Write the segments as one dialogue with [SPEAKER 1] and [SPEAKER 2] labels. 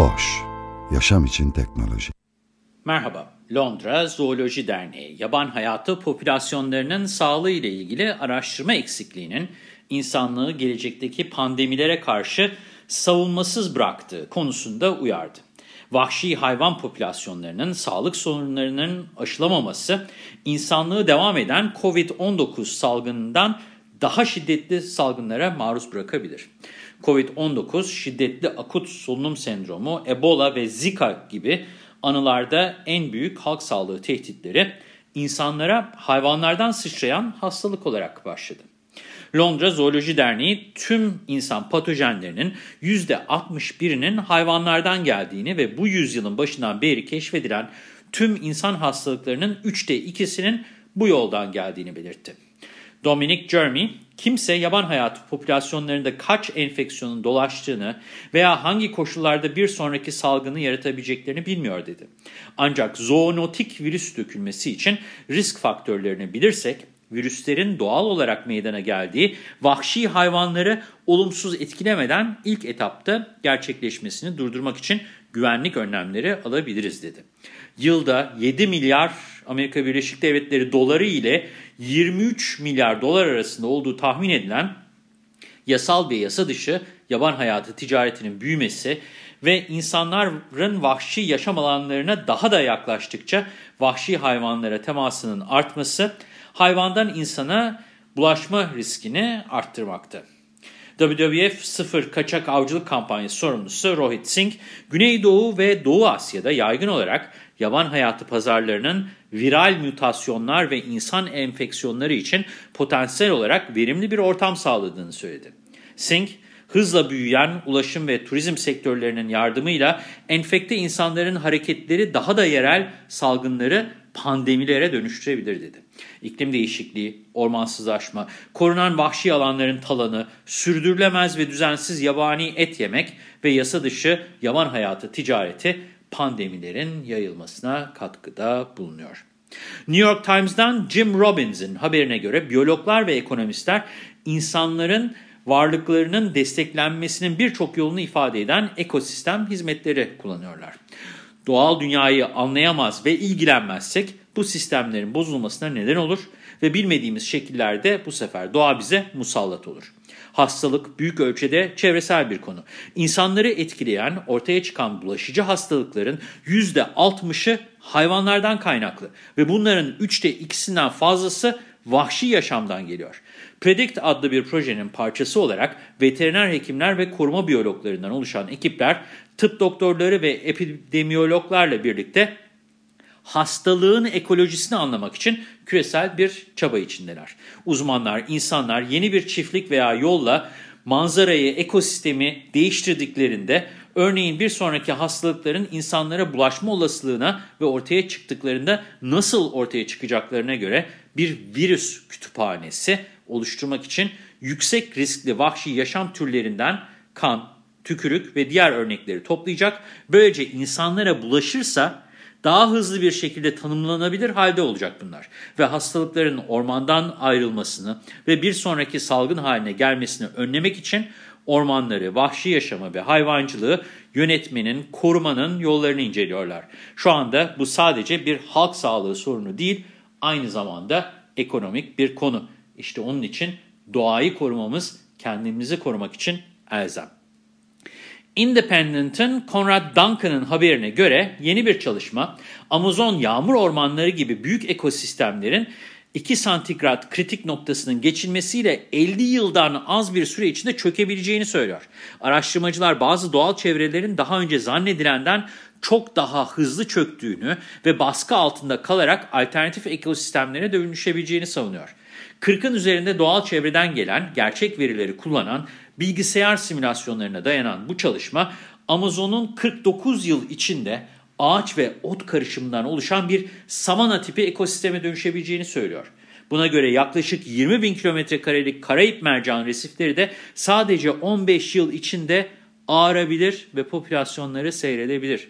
[SPEAKER 1] Boş, yaşam için teknoloji.
[SPEAKER 2] Merhaba, Londra Zooloji Derneği, yaban hayatı popülasyonlarının sağlığı ile ilgili araştırma eksikliğinin insanlığı gelecekteki pandemilere karşı savunmasız bıraktığı konusunda uyardı. Vahşi hayvan popülasyonlarının sağlık sorunlarının aşılamaması, insanlığı devam eden COVID-19 salgınından daha şiddetli salgınlara maruz bırakabilir. COVID-19 şiddetli akut solunum sendromu, Ebola ve Zika gibi anılarda en büyük halk sağlığı tehditleri insanlara hayvanlardan sıçrayan hastalık olarak başladı. Londra Zooloji Derneği tüm insan patojenlerinin %61'inin hayvanlardan geldiğini ve bu yüzyılın başından beri keşfedilen tüm insan hastalıklarının 3'te 2'sinin bu yoldan geldiğini belirtti. Dominic Jeremy, kimse yaban hayatı popülasyonlarında kaç enfeksiyonun dolaştığını veya hangi koşullarda bir sonraki salgını yaratabileceklerini bilmiyor dedi. Ancak zoonotik virüs dökülmesi için risk faktörlerini bilirsek, virüslerin doğal olarak meydana geldiği vahşi hayvanları olumsuz etkilemeden ilk etapta gerçekleşmesini durdurmak için güvenlik önlemleri alabiliriz dedi. Yılda 7 milyar Amerika Birleşik Devletleri doları ile 23 milyar dolar arasında olduğu tahmin edilen yasal ve yasa dışı yaban hayatı ticaretinin büyümesi ve insanların vahşi yaşam alanlarına daha da yaklaştıkça vahşi hayvanlara temasının artması hayvandan insana bulaşma riskini arttırmakta. WWF Sıfır Kaçak Avcılık Kampanyası sorumlusu Rohit Singh, Güneydoğu ve Doğu Asya'da yaygın olarak yaban hayatı pazarlarının viral mutasyonlar ve insan enfeksiyonları için potansiyel olarak verimli bir ortam sağladığını söyledi. Singh, hızla büyüyen ulaşım ve turizm sektörlerinin yardımıyla enfekte insanların hareketleri daha da yerel salgınları pandemilere dönüştürebilir dedi. İklim değişikliği, ormansızlaşma, korunan vahşi alanların talanı, sürdürülemez ve düzensiz yabani et yemek ve yasa dışı yaban hayatı ticareti pandemilerin yayılmasına katkıda bulunuyor. New York Times'dan Jim Robbins'in haberine göre biyologlar ve ekonomistler insanların varlıklarının desteklenmesinin birçok yolunu ifade eden ekosistem hizmetleri kullanıyorlar. Doğal dünyayı anlayamaz ve ilgilenmezsek bu sistemlerin bozulmasına neden olur ve bilmediğimiz şekillerde bu sefer doğa bize musallat olur. Hastalık büyük ölçüde çevresel bir konu. İnsanları etkileyen ortaya çıkan bulaşıcı hastalıkların %60'ı hayvanlardan kaynaklı ve bunların üçte ikisinden fazlası vahşi yaşamdan geliyor. Predict adlı bir projenin parçası olarak veteriner hekimler ve koruma biyologlarından oluşan ekipler tıp doktorları ve epidemiyologlarla birlikte hastalığın ekolojisini anlamak için küresel bir çaba içindeler. Uzmanlar, insanlar yeni bir çiftlik veya yolla manzarayı, ekosistemi değiştirdiklerinde örneğin bir sonraki hastalıkların insanlara bulaşma olasılığına ve ortaya çıktıklarında nasıl ortaya çıkacaklarına göre bir virüs kütüphanesi oluşturmak için yüksek riskli vahşi yaşam türlerinden kan, tükürük ve diğer örnekleri toplayacak. Böylece insanlara bulaşırsa daha hızlı bir şekilde tanımlanabilir halde olacak bunlar. Ve hastalıkların ormandan ayrılmasını ve bir sonraki salgın haline gelmesini önlemek için ormanları, vahşi yaşamı ve hayvancılığı yönetmenin, korumanın yollarını inceliyorlar. Şu anda bu sadece bir halk sağlığı sorunu değil, aynı zamanda ekonomik bir konu. İşte onun için doğayı korumamız kendimizi korumak için elzem. Independent'ın Conrad Duncan'ın haberine göre yeni bir çalışma Amazon yağmur ormanları gibi büyük ekosistemlerin 2 santigrat kritik noktasının geçilmesiyle 50 yıldan az bir süre içinde çökebileceğini söylüyor. Araştırmacılar bazı doğal çevrelerin daha önce zannedilenden çok daha hızlı çöktüğünü ve baskı altında kalarak alternatif ekosistemlere dönüşebileceğini savunuyor. 40'ın üzerinde doğal çevreden gelen, gerçek verileri kullanan, bilgisayar simülasyonlarına dayanan bu çalışma, Amazon'un 49 yıl içinde ağaç ve ot karışımından oluşan bir savana tipi ekosisteme dönüşebileceğini söylüyor. Buna göre yaklaşık 20 bin kilometre karelik Karayip mercan resifleri de sadece 15 yıl içinde ağarabilir ve popülasyonları seyredebilir.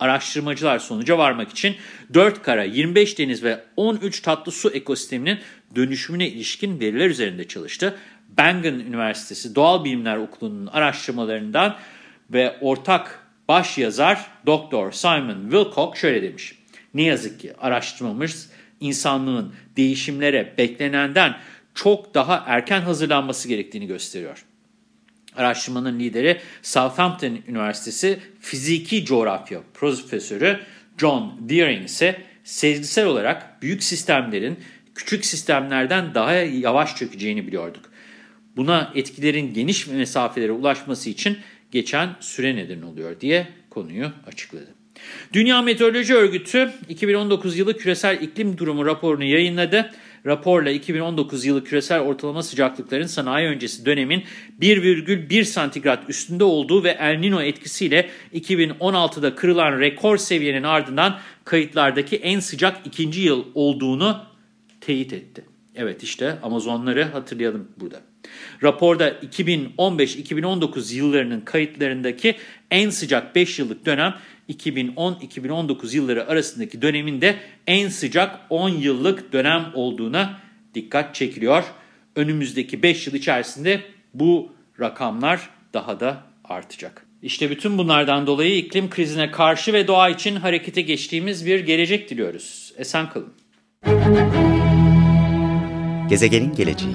[SPEAKER 2] Araştırmacılar sonuca varmak için 4 kara, 25 deniz ve 13 tatlı su ekosisteminin dönüşümüne ilişkin veriler üzerinde çalıştı. Bengen Üniversitesi Doğal Bilimler Okulu'nun araştırmalarından ve ortak baş yazar Dr. Simon Wilcock şöyle demiş. Ne yazık ki araştırmamız insanlığın değişimlere beklenenden çok daha erken hazırlanması gerektiğini gösteriyor. Araştırmanın lideri Southampton Üniversitesi Fiziki Coğrafya Profesörü John Deering ise sezgisel olarak büyük sistemlerin küçük sistemlerden daha yavaş çökeceğini biliyorduk. Buna etkilerin geniş mesafelere ulaşması için geçen süre neden oluyor diye konuyu açıkladı. Dünya Meteoroloji Örgütü 2019 yılı küresel iklim durumu raporunu yayınladı. Raporla 2019 yılı küresel ortalama sıcaklıkların sanayi öncesi dönemin 1,1 santigrat üstünde olduğu ve El Nino etkisiyle 2016'da kırılan rekor seviyenin ardından kayıtlardaki en sıcak ikinci yıl olduğunu teyit etti. Evet işte Amazonları hatırlayalım burada. Raporda 2015-2019 yıllarının kayıtlarındaki en sıcak 5 yıllık dönem 2010-2019 yılları arasındaki döneminde en sıcak 10 yıllık dönem olduğuna dikkat çekiliyor. Önümüzdeki 5 yıl içerisinde bu rakamlar daha da artacak. İşte bütün bunlardan dolayı iklim krizine karşı ve doğa için harekete geçtiğimiz bir gelecek diliyoruz. Esen kalın.
[SPEAKER 3] Gezegenin geleceği